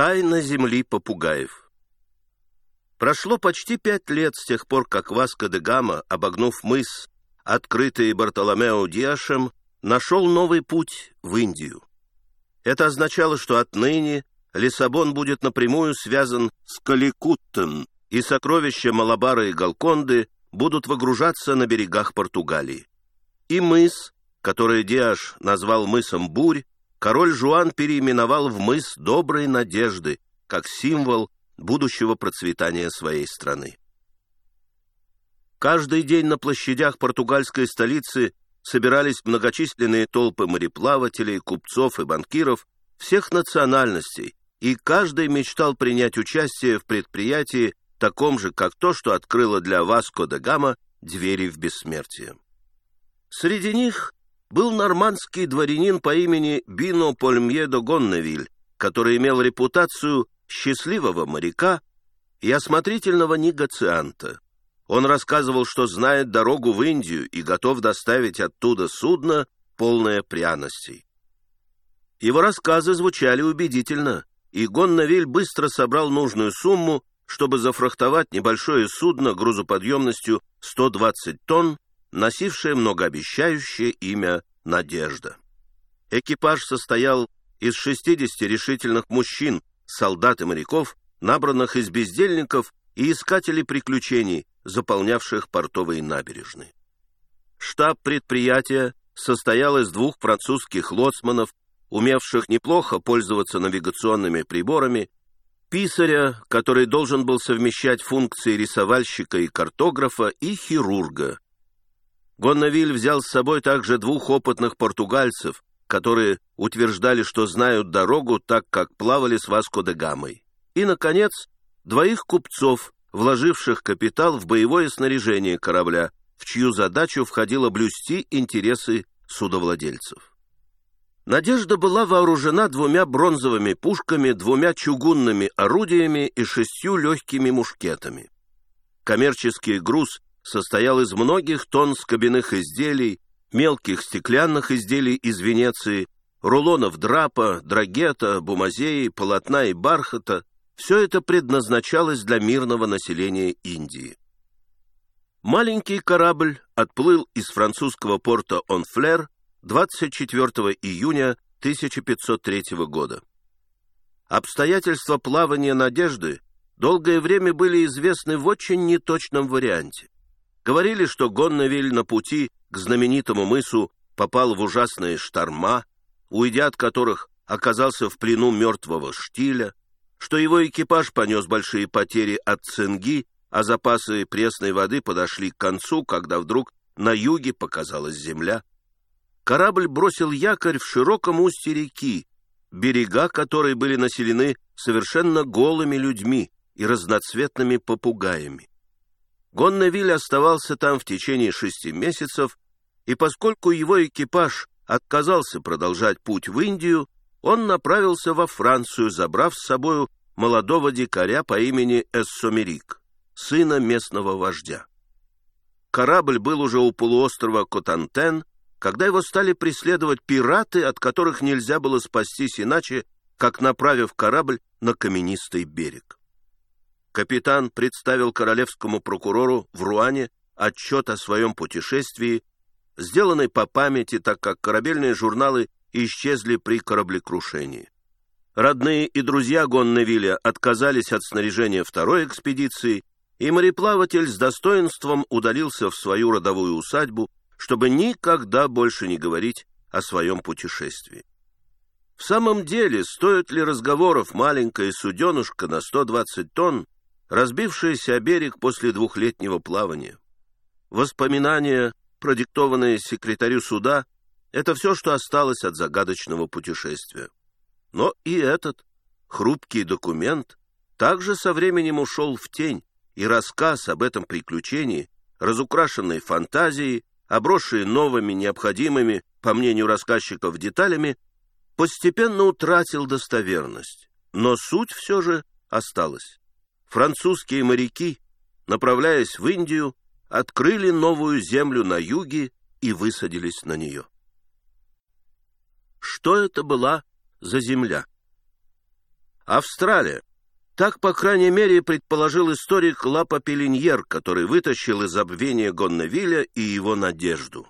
Тайна земли попугаев. Прошло почти пять лет с тех пор, как Васко де Гама, обогнув мыс, открытый Бартоломео Диашем, нашел новый путь в Индию. Это означало, что отныне Лиссабон будет напрямую связан с Каликуттом, и сокровища Малабара и Галконды будут выгружаться на берегах Португалии. И мыс, который Диаш назвал мысом Бурь, король Жуан переименовал в мыс Доброй Надежды, как символ будущего процветания своей страны. Каждый день на площадях португальской столицы собирались многочисленные толпы мореплавателей, купцов и банкиров всех национальностей, и каждый мечтал принять участие в предприятии, таком же, как то, что открыло для Васко де Гама двери в бессмертие. Среди них был нормандский дворянин по имени Бино Польмьедо Гонневиль, который имел репутацию счастливого моряка и осмотрительного негацианта. Он рассказывал, что знает дорогу в Индию и готов доставить оттуда судно, полное пряностей. Его рассказы звучали убедительно, и Гоннавиль быстро собрал нужную сумму, чтобы зафрахтовать небольшое судно грузоподъемностью 120 тонн, носившее многообещающее имя «Надежда». Экипаж состоял из 60 решительных мужчин, солдат и моряков, набранных из бездельников и искателей приключений, заполнявших портовые набережные. Штаб предприятия состоял из двух французских лоцманов, умевших неплохо пользоваться навигационными приборами, писаря, который должен был совмещать функции рисовальщика и картографа, и хирурга. Гоннавиль взял с собой также двух опытных португальцев, которые утверждали, что знают дорогу так, как плавали с Васко де Гамой. И, наконец, двоих купцов, вложивших капитал в боевое снаряжение корабля, в чью задачу входило блюсти интересы судовладельцев. Надежда была вооружена двумя бронзовыми пушками, двумя чугунными орудиями и шестью легкими мушкетами. Коммерческий груз состоял из многих тонн скобяных изделий, мелких стеклянных изделий из Венеции, рулонов драпа, драгета, бумазеи, полотна и бархата, все это предназначалось для мирного населения Индии. Маленький корабль отплыл из французского порта Онфлер 24 июня 1503 года. Обстоятельства плавания «Надежды» долгое время были известны в очень неточном варианте. Говорили, что Гонневиль на пути к знаменитому мысу попал в ужасные шторма, уйдя от которых оказался в плену мертвого штиля, что его экипаж понес большие потери от цинги, а запасы пресной воды подошли к концу, когда вдруг на юге показалась земля. Корабль бросил якорь в широком устье реки, берега которой были населены совершенно голыми людьми и разноцветными попугаями. Гонневиль оставался там в течение шести месяцев, и поскольку его экипаж отказался продолжать путь в Индию, он направился во Францию, забрав с собою молодого дикаря по имени Эссомерик, сына местного вождя. Корабль был уже у полуострова Котантен, когда его стали преследовать пираты, от которых нельзя было спастись иначе, как направив корабль на каменистый берег капитан представил королевскому прокурору в Руане отчет о своем путешествии, сделанный по памяти, так как корабельные журналы исчезли при кораблекрушении. Родные и друзья Гонневиля отказались от снаряжения второй экспедиции, и мореплаватель с достоинством удалился в свою родовую усадьбу, чтобы никогда больше не говорить о своем путешествии. В самом деле, стоит ли разговоров маленькая суденушка на 120 тонн, разбившаяся о берег после двухлетнего плавания. Воспоминания, продиктованные секретарю суда, это все, что осталось от загадочного путешествия. Но и этот хрупкий документ также со временем ушел в тень, и рассказ об этом приключении, разукрашенный фантазией, обросший новыми необходимыми, по мнению рассказчиков, деталями, постепенно утратил достоверность. Но суть все же осталась французские моряки, направляясь в Индию, открыли новую землю на юге и высадились на нее. Что это была за земля? Австралия. Так, по крайней мере, предположил историк Лапа Пелиньер, который вытащил из забвения Гонневиля и его надежду.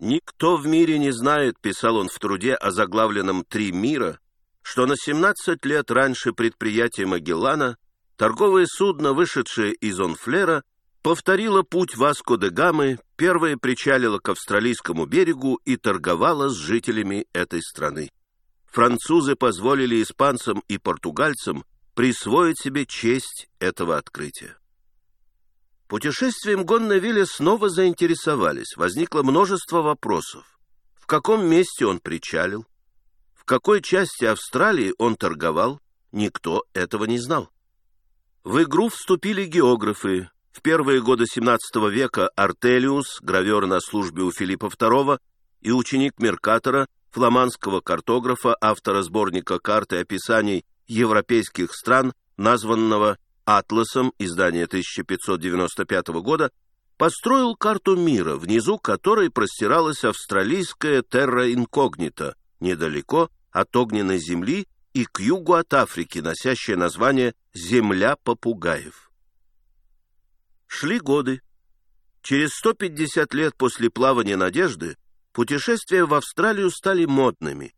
«Никто в мире не знает», — писал он в труде о заглавленном «Три мира», что на 17 лет раньше предприятия Магеллана торговое судно, вышедшее из Онфлера, повторило путь Васко де Гамы, первое причалило к австралийскому берегу и торговало с жителями этой страны. Французы позволили испанцам и португальцам присвоить себе честь этого открытия. Путешествием Гонневилля снова заинтересовались, возникло множество вопросов. В каком месте он причалил? В какой части Австралии он торговал? Никто этого не знал. В игру вступили географы. В первые годы XVII века Артелиус, гравер на службе у Филиппа II, и ученик Меркатора, фламандского картографа, автора сборника карт и описаний европейских стран, названного «Атласом» издания 1595 года, построил карту мира, внизу которой простиралась австралийская терра инкогнита, недалеко от огненной земли и к югу от Африки, носящее название «Земля попугаев». Шли годы. Через 150 лет после плавания «Надежды» путешествия в Австралию стали модными.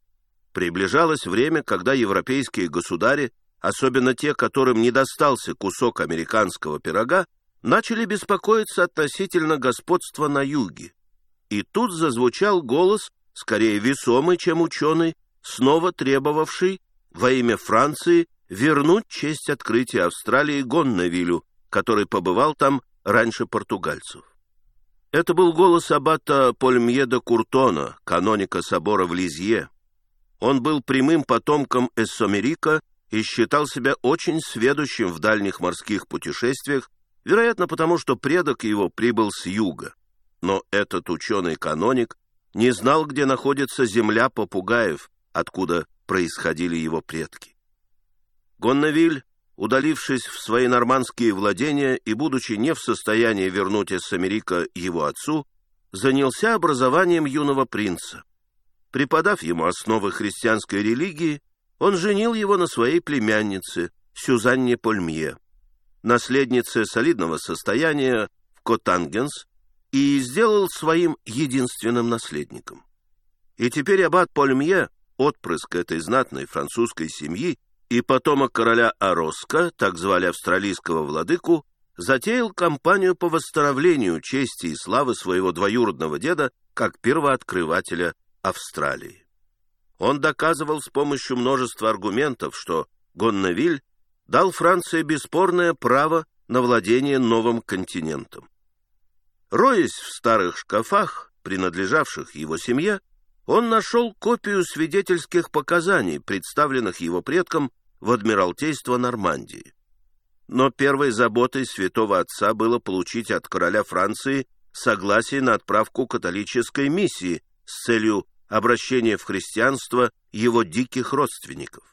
Приближалось время, когда европейские государи, особенно те, которым не достался кусок американского пирога, начали беспокоиться относительно господства на юге. И тут зазвучал голос скорее весомый, чем ученый, снова требовавший во имя Франции вернуть честь открытия Австралии Гонневилю, который побывал там раньше португальцев. Это был голос аббата Польмьеда Куртона, каноника собора в Лизье. Он был прямым потомком Эссомерика и считал себя очень сведущим в дальних морских путешествиях, вероятно, потому что предок его прибыл с юга. Но этот ученый-каноник не знал, где находится земля попугаев, откуда происходили его предки. Гонневиль, удалившись в свои нормандские владения и будучи не в состоянии вернуть из Америка его отцу, занялся образованием юного принца. Преподав ему основы христианской религии, он женил его на своей племяннице, Сюзанне Польмье, наследнице солидного состояния в Котангенс, и сделал своим единственным наследником. И теперь аббат Польмье, отпрыск этой знатной французской семьи и потомок короля Ороска, так звали австралийского владыку, затеял кампанию по восстановлению чести и славы своего двоюродного деда как первооткрывателя Австралии. Он доказывал с помощью множества аргументов, что Гонневиль дал Франции бесспорное право на владение новым континентом. Роясь в старых шкафах, принадлежавших его семье, он нашел копию свидетельских показаний, представленных его предкам в Адмиралтейство Нормандии. Но первой заботой святого отца было получить от короля Франции согласие на отправку католической миссии с целью обращения в христианство его диких родственников.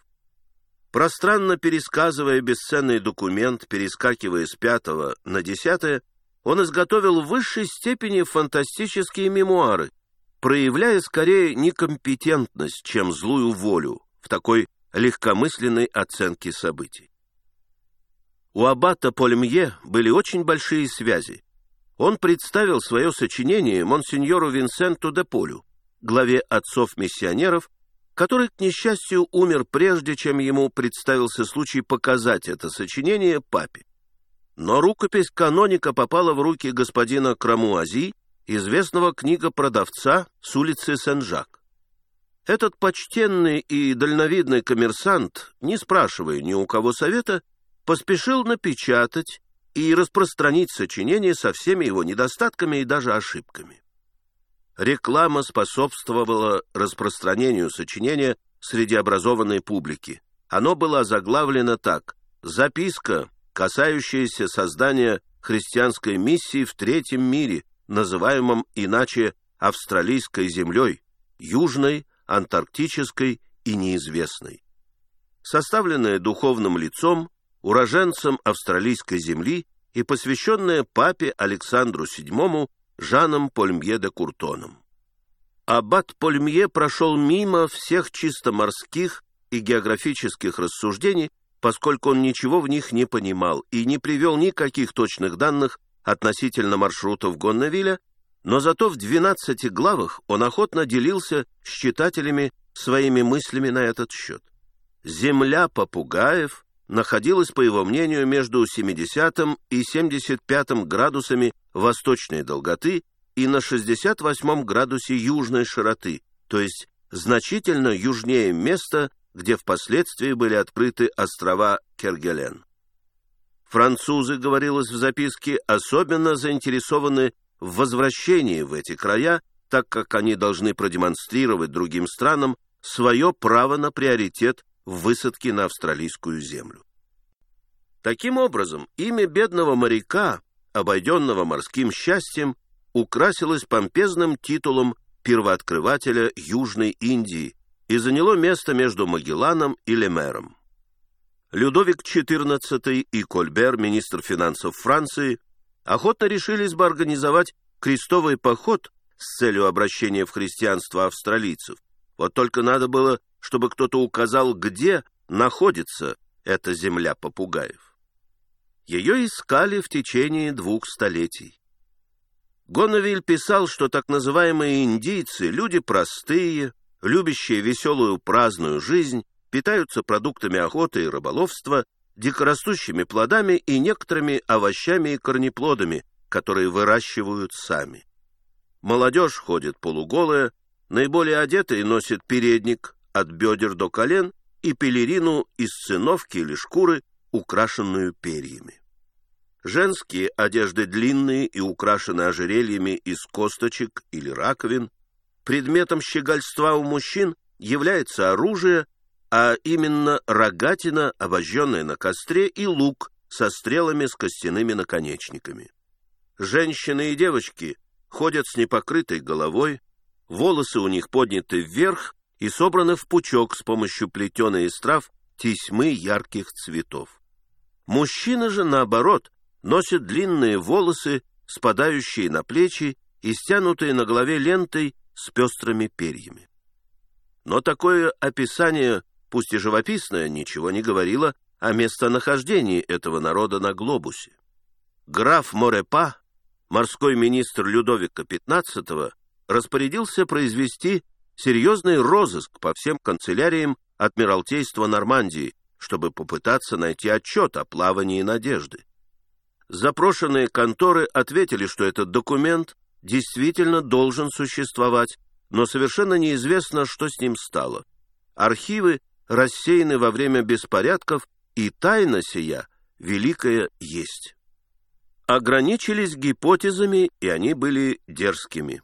Пространно пересказывая бесценный документ, перескакивая с пятого на десятое, он изготовил в высшей степени фантастические мемуары, проявляя скорее некомпетентность, чем злую волю в такой легкомысленной оценке событий. У аббата Польмье были очень большие связи. Он представил свое сочинение монсеньору Винсенту де Полю, главе отцов-миссионеров, который, к несчастью, умер прежде, чем ему представился случай показать это сочинение папе. Но рукопись каноника попала в руки господина Крамуази, известного книгопродавца с улицы Сен-Жак. Этот почтенный и дальновидный коммерсант, не спрашивая ни у кого совета, поспешил напечатать и распространить сочинение со всеми его недостатками и даже ошибками. Реклама способствовала распространению сочинения среди образованной публики. Оно было заглавлено так «Записка касающиеся создания христианской миссии в третьем мире, называемом иначе австралийской землей, южной, антарктической и неизвестной. Составленная духовным лицом, уроженцем австралийской земли и посвященная папе Александру VII Жаном Польмье де Куртоном. Аббат Польмье прошел мимо всех чисто морских и географических рассуждений, поскольку он ничего в них не понимал и не привел никаких точных данных относительно маршрутов Гонневиля, но зато в 12 главах он охотно делился с читателями своими мыслями на этот счет. Земля попугаев находилась, по его мнению, между 70 и 75 градусами восточной долготы и на 68 градусе южной широты, то есть значительно южнее места, где впоследствии были открыты острова Кергелен. Французы, говорилось в записке, особенно заинтересованы в возвращении в эти края, так как они должны продемонстрировать другим странам свое право на приоритет в высадке на австралийскую землю. Таким образом, имя бедного моряка, обойденного морским счастьем, украсилось помпезным титулом первооткрывателя Южной Индии и заняло место между Магелланом и Лемером. Людовик XIV и Кольбер, министр финансов Франции, охотно решились бы организовать крестовый поход с целью обращения в христианство австралийцев. Вот только надо было, чтобы кто-то указал, где находится эта земля попугаев. Ее искали в течение двух столетий. Гонневиль писал, что так называемые индийцы – люди простые, любящие веселую праздную жизнь, питаются продуктами охоты и рыболовства, дикорастущими плодами и некоторыми овощами и корнеплодами, которые выращивают сами. Молодежь ходит полуголая, наиболее одетые носят передник от бедер до колен и пелерину из циновки или шкуры, украшенную перьями. Женские одежды длинные и украшены ожерельями из косточек или раковин. Предметом щегольства у мужчин является оружие, а именно рогатина, обожженная на костре, и лук со стрелами с костяными наконечниками. Женщины и девочки ходят с непокрытой головой, волосы у них подняты вверх и собраны в пучок с помощью плетеной из трав тесьмы ярких цветов. Мужчины же, наоборот, носят длинные волосы, спадающие на плечи и стянутые на голове лентой с пестрыми перьями. Но такое описание, пусть и живописное, ничего не говорило о местонахождении этого народа на глобусе. Граф Морепа морской министр Людовика XV распорядился произвести серьезный розыск по всем канцеляриям Адмиралтейства Нормандии, чтобы попытаться найти отчет о плавании «Надежды». Запрошенные конторы ответили, что этот документ действительно должен существовать, но совершенно неизвестно, что с ним стало. Архивы рассеяны во время беспорядков, и тайна сия великая есть ограничились гипотезами, и они были дерзкими.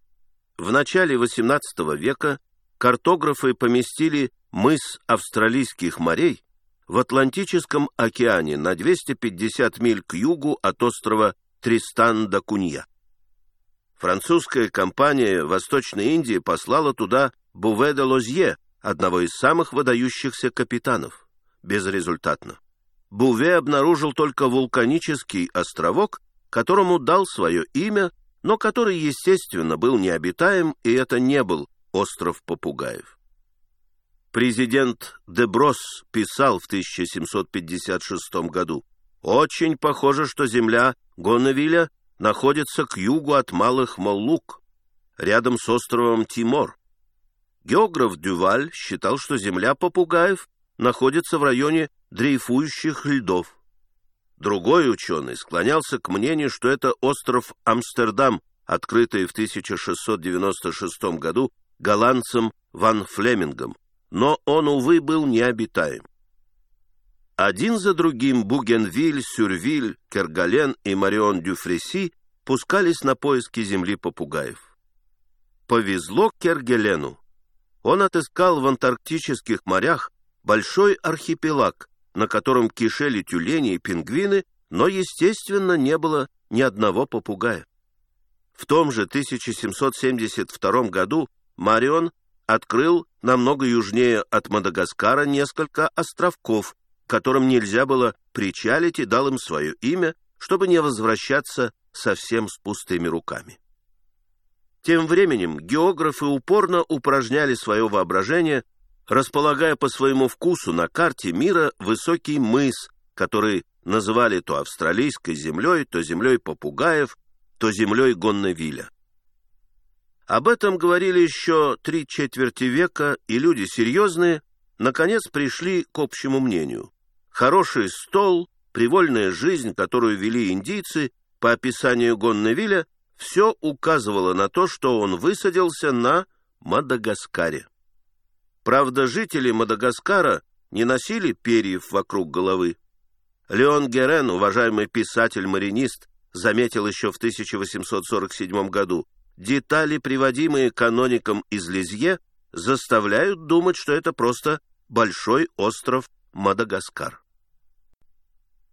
В начале XVIII века картографы поместили мыс австралийских морей в Атлантическом океане на 250 миль к югу от острова Тристан-да-Кунья. Французская компания Восточной Индии послала туда Буве де Лозье, одного из самых выдающихся капитанов. Безрезультатно. Буве обнаружил только вулканический островок, которому дал свое имя, но который, естественно, был необитаем, и это не был остров попугаев. Президент Деброс писал в 1756 году, «Очень похоже, что земля Гонневиля находится к югу от Малых Моллук, рядом с островом Тимор. Географ Дюваль считал, что земля попугаев находится в районе дрейфующих льдов. Другой ученый склонялся к мнению, что это остров Амстердам, открытый в 1696 году голландцем Ван Флемингом, но он, увы, был необитаем. Один за другим Бугенвиль, Сюрвиль, Кергален и Марион Дюфреси пускались на поиски земли попугаев. Повезло Кергелену. Он отыскал в антарктических морях большой архипелаг, на котором кишели тюлени и пингвины, но, естественно, не было ни одного попугая. В том же 1772 году Марион открыл намного южнее от Мадагаскара несколько островков, которым нельзя было причалить и дал им свое имя, чтобы не возвращаться совсем с пустыми руками. Тем временем географы упорно упражняли свое воображение располагая по своему вкусу на карте мира высокий мыс, который называли то австралийской землей, то землей попугаев, то землей Гонневиля. Об этом говорили еще три четверти века, и люди серьезные, наконец, пришли к общему мнению. Хороший стол, привольная жизнь, которую вели индийцы, по описанию Гонневиля, все указывало на то, что он высадился на Мадагаскаре. Правда, жители Мадагаскара не носили перьев вокруг головы. Леон Герен, уважаемый писатель-маринист, заметил еще в 1847 году, детали, приводимые каноником из Лизье, заставляют думать, что это просто большой остров Мадагаскар.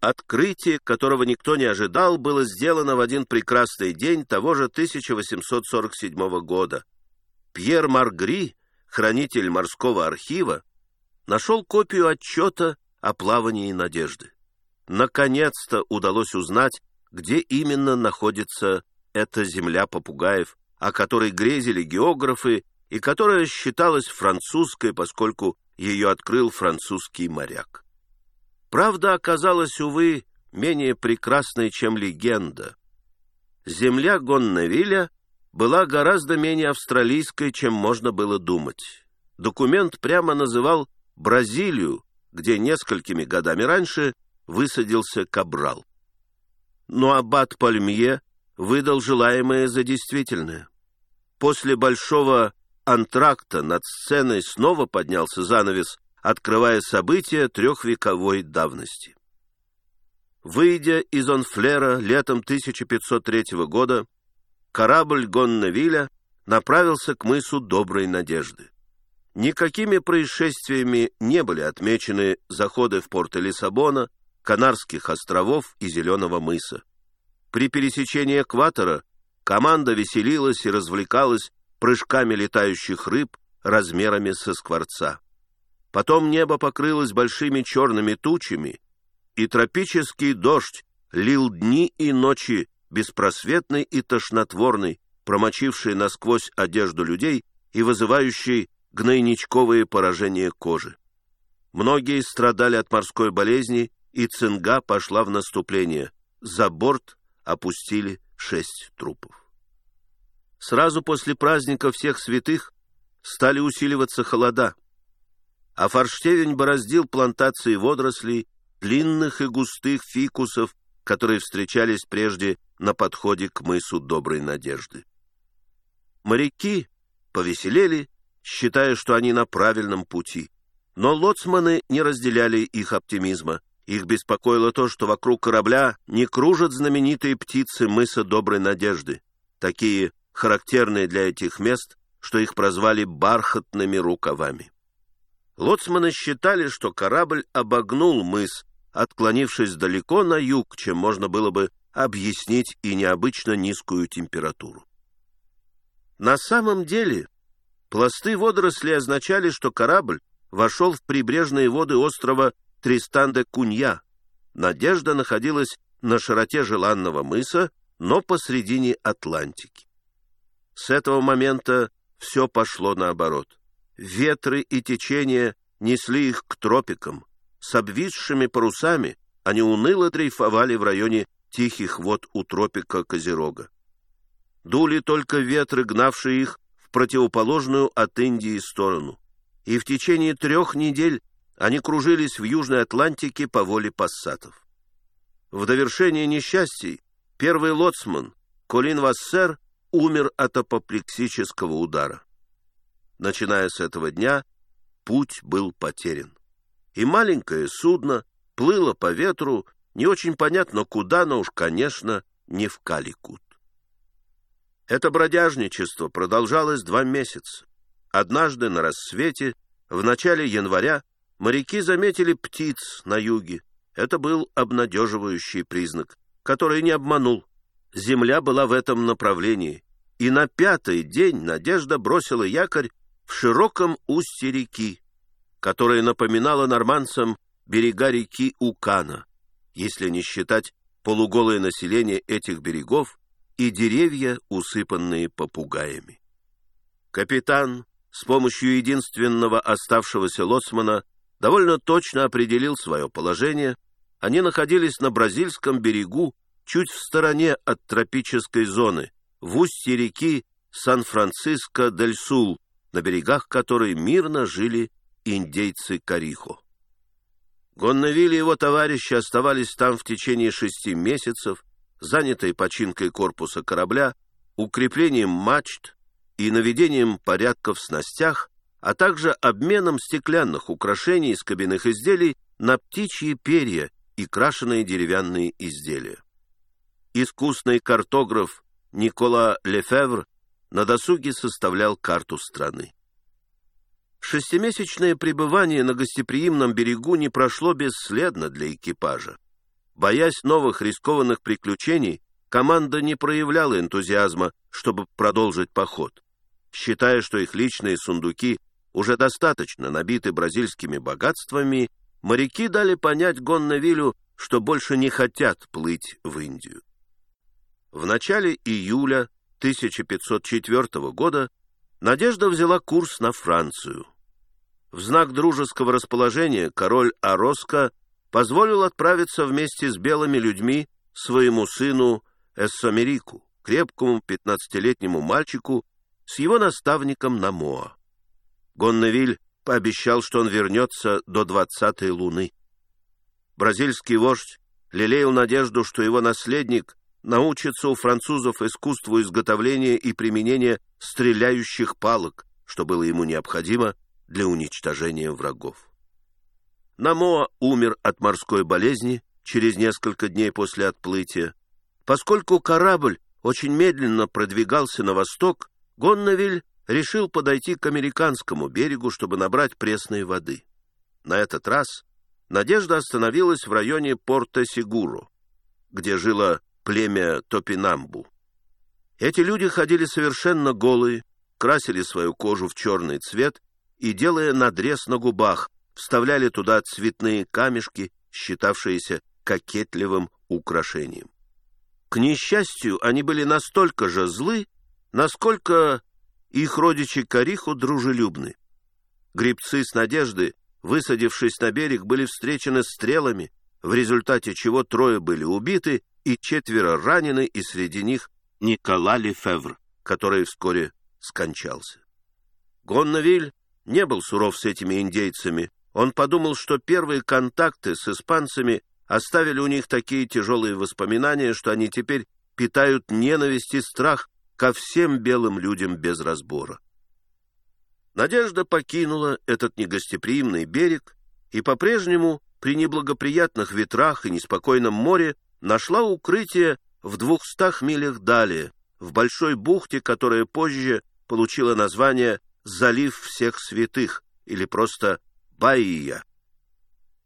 Открытие, которого никто не ожидал, было сделано в один прекрасный день того же 1847 года. Пьер Маргри, хранитель морского архива, нашел копию отчета о плавании «Надежды». Наконец-то удалось узнать, где именно находится эта земля попугаев, о которой грезили географы и которая считалась французской, поскольку ее открыл французский моряк. Правда оказалась, увы, менее прекрасной, чем легенда. Земля Гонневиля была гораздо менее австралийской, чем можно было думать. Документ прямо называл Бразилию, где несколькими годами раньше высадился Кабрал. Но аббат Пальмье выдал желаемое за действительное. После большого антракта над сценой снова поднялся занавес, открывая события трехвековой давности. Выйдя из Онфлера летом 1503 года, корабль Гонневиля направился к мысу Доброй Надежды. Никакими происшествиями не были отмечены заходы в порты Лиссабона, Канарских островов и Зеленого мыса. При пересечении экватора команда веселилась и развлекалась прыжками летающих рыб размерами со скворца. Потом небо покрылось большими черными тучами, и тропический дождь лил дни и ночи, беспросветный и тошнотворный, промочивший насквозь одежду людей и вызывающий гнойничковые поражения кожи. Многие страдали от морской болезни и цинга пошла в наступление. За борт опустили шесть трупов. Сразу после праздника всех святых стали усиливаться холода, а форштевень бороздил плантации водорослей, длинных и густых фикусов, которые встречались прежде на подходе к мысу Доброй Надежды. Моряки повеселели, считая, что они на правильном пути, но лоцманы не разделяли их оптимизма их беспокоило то, что вокруг корабля не кружат знаменитые птицы мыса Доброй Надежды, такие характерные для этих мест, что их прозвали «бархатными рукавами». Лоцманы считали, что корабль обогнул мыс, отклонившись далеко на юг, чем можно было бы объяснить и необычно низкую температуру. На самом деле, пласты водорослей означали, что корабль вошел в прибрежные воды острова Тристан де Кунья. Надежда находилась на широте желанного мыса, но посредине Атлантики. С этого момента все пошло наоборот. Ветры и течения несли их к тропикам. С обвисшими парусами они уныло дрейфовали в районе тихих вод у тропика Козерога. Дули только ветры, гнавшие их в противоположную от Индии сторону. И в течение трех недель они кружились в Южной Атлантике по воле пассатов. В довершение несчастий первый лоцман Колин Вассер умер от апоплексического удара. Начиная с этого дня, путь был потерян. И маленькое судно плыло по ветру, не очень понятно куда, но уж, конечно, не в Каликут. Это бродяжничество продолжалось два месяца. Однажды на рассвете, в начале января, Моряки заметили птиц на юге. Это был обнадеживающий признак, который не обманул. Земля была в этом направлении. И на пятый день Надежда бросила якорь в широком устье реки, которая напоминала норманцам берега реки Укана, если не считать полуголое население этих берегов и деревья, усыпанные попугаями. Капитан с помощью единственного оставшегося лоцмана довольно точно определил свое положение. Они находились на бразильском берегу, чуть в стороне от тропической зоны, в устье реки Сан-Франциско-дель-Сул, на берегах которой мирно жили индейцы Карихо. Гонневиль и его товарищи оставались там в течение шести месяцев, занятые починкой корпуса корабля, укреплением мачт и наведением порядка в снастях, а также обменом стеклянных украшений из кабинных изделий на птичьи перья и крашеные деревянные изделия. Искусный картограф Никола Лефевр на досуге составлял карту страны. Шестимесячное пребывание на гостеприимном берегу не прошло бесследно для экипажа. Боясь новых рискованных приключений, команда не проявляла энтузиазма, чтобы продолжить поход. Считая, что их личные сундуки уже достаточно набиты бразильскими богатствами, моряки дали понять Гоннавилю, что больше не хотят плыть в Индию. В начале июля 1504 года Надежда взяла курс на Францию. В знак дружеского расположения король Ороско позволил отправиться вместе с белыми людьми своему сыну Эссамерику, крепкому пятнадцатилетнему мальчику, с его наставником Намоа. Гонневиль пообещал, что он вернется до двадцатой луны. Бразильский вождь лелеял надежду, что его наследник научится у французов искусству изготовления и применения стреляющих палок, что было ему необходимо для уничтожения врагов. Намоа умер от морской болезни через несколько дней после отплытия. Поскольку корабль очень медленно продвигался на восток, Гоннавиль решил подойти к американскому берегу, чтобы набрать пресной воды. На этот раз Надежда остановилась в районе Порто-Сигуро, где жило племя Топинамбу. Эти люди ходили совершенно голые, красили свою кожу в черный цвет и, делая надрез на губах, вставляли туда цветные камешки, считавшиеся кокетливым украшением. К несчастью, они были настолько же злы, насколько их родичи Кариху дружелюбны. Грибцы с надежды, высадившись на берег, были встречены стрелами, в результате чего трое были убиты и четверо ранены, и среди них Никола Лефевр, который вскоре скончался. Гоннавиль не был суров с этими индейцами. Он подумал, что первые контакты с испанцами оставили у них такие тяжелые воспоминания, что они теперь питают ненависть и страх ко всем белым людям без разбора. Надежда покинула этот негостеприимный берег и по-прежнему при неблагоприятных ветрах и неспокойном море нашла укрытие в двухстах милях далее, в большой бухте, которая позже получила название залив всех святых, или просто Баия.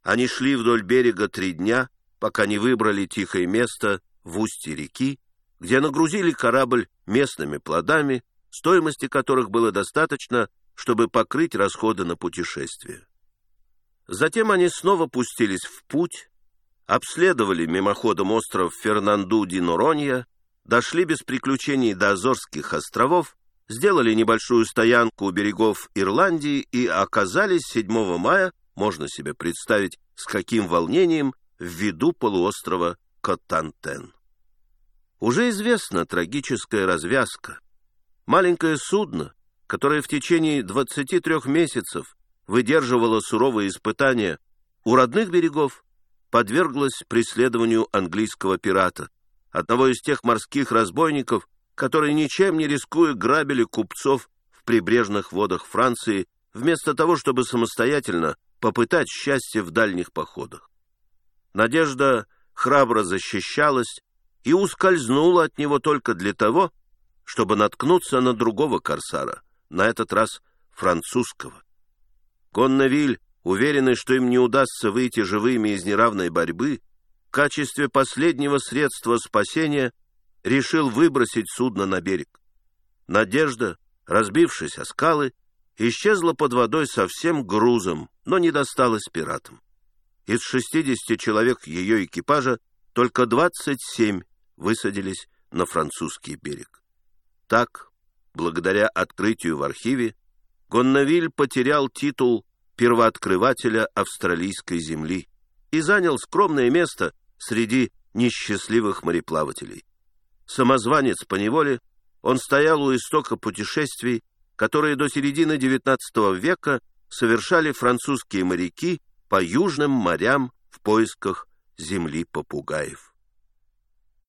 Они шли вдоль берега три дня, пока не выбрали тихое место в устье реки, где нагрузили корабль местными плодами, стоимости которых было достаточно, чтобы покрыть расходы на путешествие. Затем они снова пустились в путь, обследовали мимоходом остров Фернанду-ди-Норонья, дошли без приключений до Азорских островов сделали небольшую стоянку у берегов Ирландии и оказались 7 мая, можно себе представить, с каким волнением, в виду полуострова Коттантен. Уже известна трагическая развязка. Маленькое судно, которое в течение 23 месяцев выдерживало суровые испытания у родных берегов, подверглось преследованию английского пирата, одного из тех морских разбойников, которые ничем не рискуя грабили купцов в прибрежных водах Франции, вместо того, чтобы самостоятельно попытать счастье в дальних походах. Надежда храбро защищалась и ускользнула от него только для того, чтобы наткнуться на другого корсара, на этот раз французского. Конновиль, уверенный, что им не удастся выйти живыми из неравной борьбы, в качестве последнего средства спасения решил выбросить судно на берег. Надежда, разбившись о скалы, исчезла под водой со всем грузом, но не досталась пиратам. Из 60 человек ее экипажа только 27 высадились на французский берег. Так, благодаря открытию в архиве, Гоннавиль потерял титул первооткрывателя австралийской земли и занял скромное место среди несчастливых мореплавателей. Самозванец по неволе, он стоял у истока путешествий, которые до середины XIX века совершали французские моряки по южным морям в поисках земли попугаев.